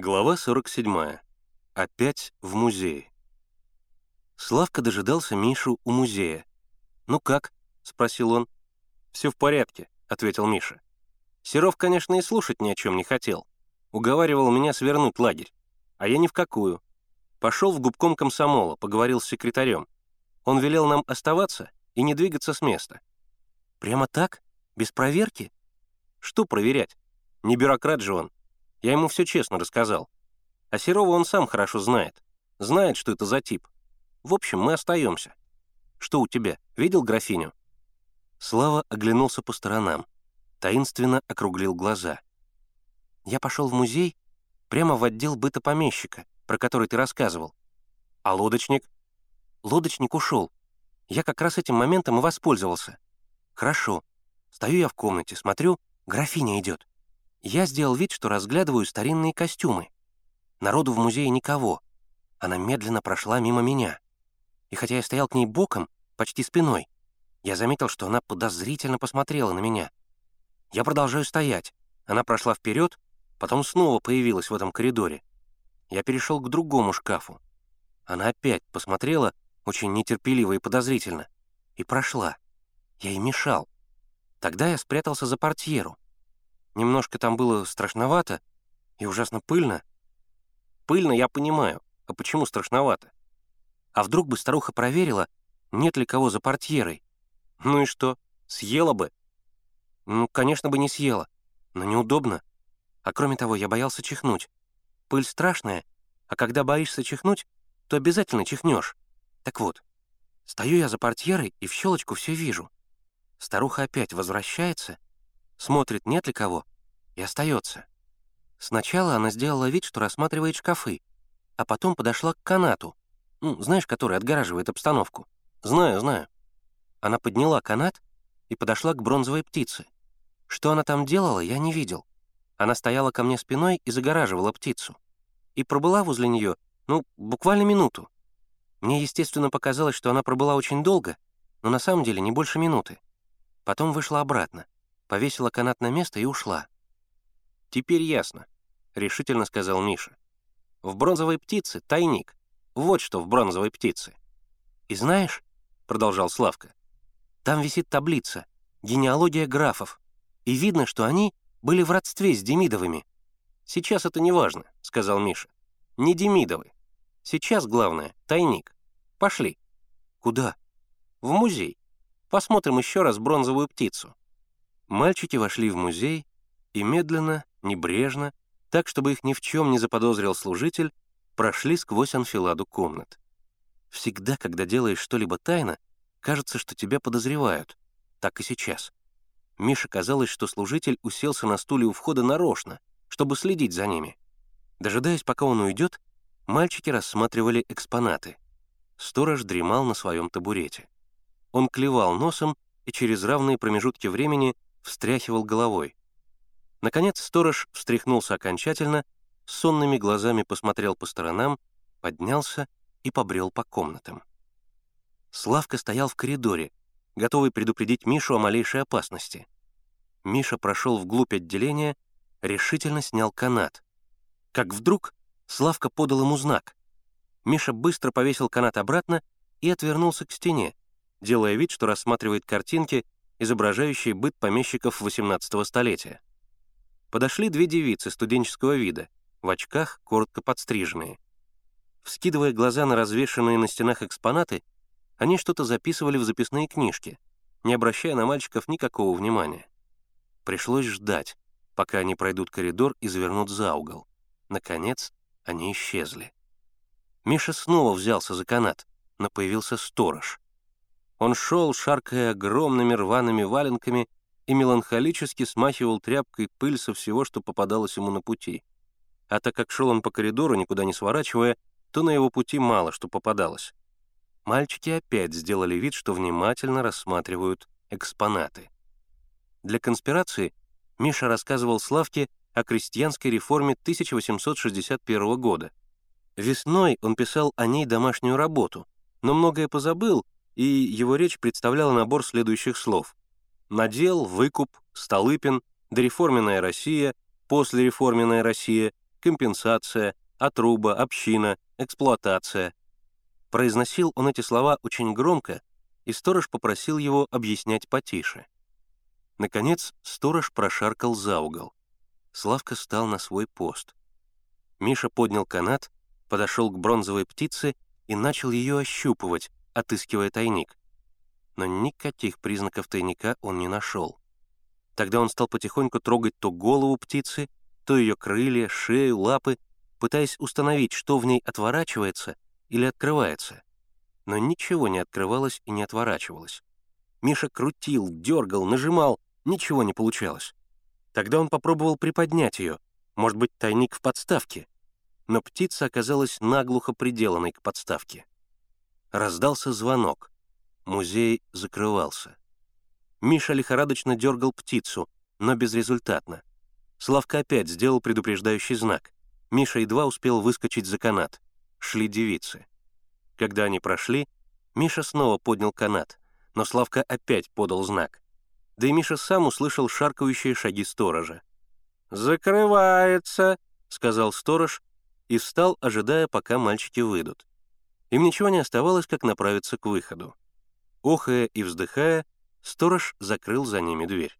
Глава 47. Опять в музее. Славка дожидался Мишу у музея. «Ну как?» — спросил он. «Все в порядке», — ответил Миша. Серов, конечно, и слушать ни о чем не хотел. Уговаривал меня свернуть лагерь. А я ни в какую. Пошел в губком комсомола, поговорил с секретарем. Он велел нам оставаться и не двигаться с места. «Прямо так? Без проверки?» «Что проверять? Не бюрократ же он. Я ему все честно рассказал. А Серова он сам хорошо знает. Знает, что это за тип. В общем, мы остаемся. Что у тебя? Видел графиню?» Слава оглянулся по сторонам. Таинственно округлил глаза. «Я пошел в музей, прямо в отдел быта помещика, про который ты рассказывал. А лодочник?» «Лодочник ушел. Я как раз этим моментом и воспользовался. Хорошо. Стою я в комнате, смотрю, графиня идет. Я сделал вид, что разглядываю старинные костюмы. Народу в музее никого. Она медленно прошла мимо меня. И хотя я стоял к ней боком, почти спиной, я заметил, что она подозрительно посмотрела на меня. Я продолжаю стоять. Она прошла вперед, потом снова появилась в этом коридоре. Я перешел к другому шкафу. Она опять посмотрела, очень нетерпеливо и подозрительно, и прошла. Я ей мешал. Тогда я спрятался за портьеру. Немножко там было страшновато и ужасно пыльно. Пыльно я понимаю, а почему страшновато? А вдруг бы старуха проверила, нет ли кого за портьерой? Ну и что, съела бы? Ну, конечно бы не съела, но неудобно. А кроме того, я боялся чихнуть. Пыль страшная, а когда боишься чихнуть, то обязательно чихнешь. Так вот, стою я за портьерой и в щелочку все вижу. Старуха опять возвращается — смотрит, нет ли кого, и остается. Сначала она сделала вид, что рассматривает шкафы, а потом подошла к канату, ну, знаешь, который отгораживает обстановку. Знаю, знаю. Она подняла канат и подошла к бронзовой птице. Что она там делала, я не видел. Она стояла ко мне спиной и загораживала птицу. И пробыла возле нее, ну, буквально минуту. Мне, естественно, показалось, что она пробыла очень долго, но на самом деле не больше минуты. Потом вышла обратно повесила канат на место и ушла. «Теперь ясно», — решительно сказал Миша. «В бронзовой птице тайник. Вот что в бронзовой птице». «И знаешь», — продолжал Славка, «там висит таблица «Генеалогия графов», и видно, что они были в родстве с Демидовыми». «Сейчас это не важно», — сказал Миша. «Не Демидовы. Сейчас главное — тайник. Пошли». «Куда?» «В музей. Посмотрим еще раз бронзовую птицу». Мальчики вошли в музей и медленно, небрежно, так, чтобы их ни в чем не заподозрил служитель, прошли сквозь анфиладу комнат. Всегда, когда делаешь что-либо тайно, кажется, что тебя подозревают. Так и сейчас. Мише казалось, что служитель уселся на стуле у входа нарочно, чтобы следить за ними. Дожидаясь, пока он уйдет, мальчики рассматривали экспонаты. Сторож дремал на своем табурете. Он клевал носом и через равные промежутки времени встряхивал головой. Наконец сторож встряхнулся окончательно, сонными глазами посмотрел по сторонам, поднялся и побрел по комнатам. Славка стоял в коридоре, готовый предупредить Мишу о малейшей опасности. Миша прошел вглубь отделения, решительно снял канат. Как вдруг Славка подал ему знак. Миша быстро повесил канат обратно и отвернулся к стене, делая вид, что рассматривает картинки изображающие быт помещиков XVIII столетия. Подошли две девицы студенческого вида, в очках, коротко подстриженные. Вскидывая глаза на развешанные на стенах экспонаты, они что-то записывали в записные книжки, не обращая на мальчиков никакого внимания. Пришлось ждать, пока они пройдут коридор и завернут за угол. Наконец, они исчезли. Миша снова взялся за канат, но появился сторож — он шел, шаркая огромными рваными валенками, и меланхолически смахивал тряпкой пыль со всего, что попадалось ему на пути. А так как шел он по коридору, никуда не сворачивая, то на его пути мало что попадалось. Мальчики опять сделали вид, что внимательно рассматривают экспонаты. Для конспирации Миша рассказывал Славке о крестьянской реформе 1861 года. Весной он писал о ней домашнюю работу, но многое позабыл и его речь представляла набор следующих слов. Надел, выкуп, Столыпин, дореформенная Россия, послереформенная Россия, компенсация, отруба, община, эксплуатация. Произносил он эти слова очень громко, и сторож попросил его объяснять потише. Наконец, сторож прошаркал за угол. Славка стал на свой пост. Миша поднял канат, подошел к бронзовой птице и начал ее ощупывать, отыскивая тайник. Но никаких признаков тайника он не нашел. Тогда он стал потихоньку трогать то голову птицы, то ее крылья, шею, лапы, пытаясь установить, что в ней отворачивается или открывается. Но ничего не открывалось и не отворачивалось. Миша крутил, дергал, нажимал, ничего не получалось. Тогда он попробовал приподнять ее, может быть, тайник в подставке. Но птица оказалась наглухо приделанной к подставке. Раздался звонок. Музей закрывался. Миша лихорадочно дергал птицу, но безрезультатно. Славка опять сделал предупреждающий знак. Миша едва успел выскочить за канат. Шли девицы. Когда они прошли, Миша снова поднял канат, но Славка опять подал знак. Да и Миша сам услышал шаркающие шаги сторожа. «Закрывается», — сказал сторож и встал, ожидая, пока мальчики выйдут. Им ничего не оставалось, как направиться к выходу. Охая и вздыхая, сторож закрыл за ними дверь.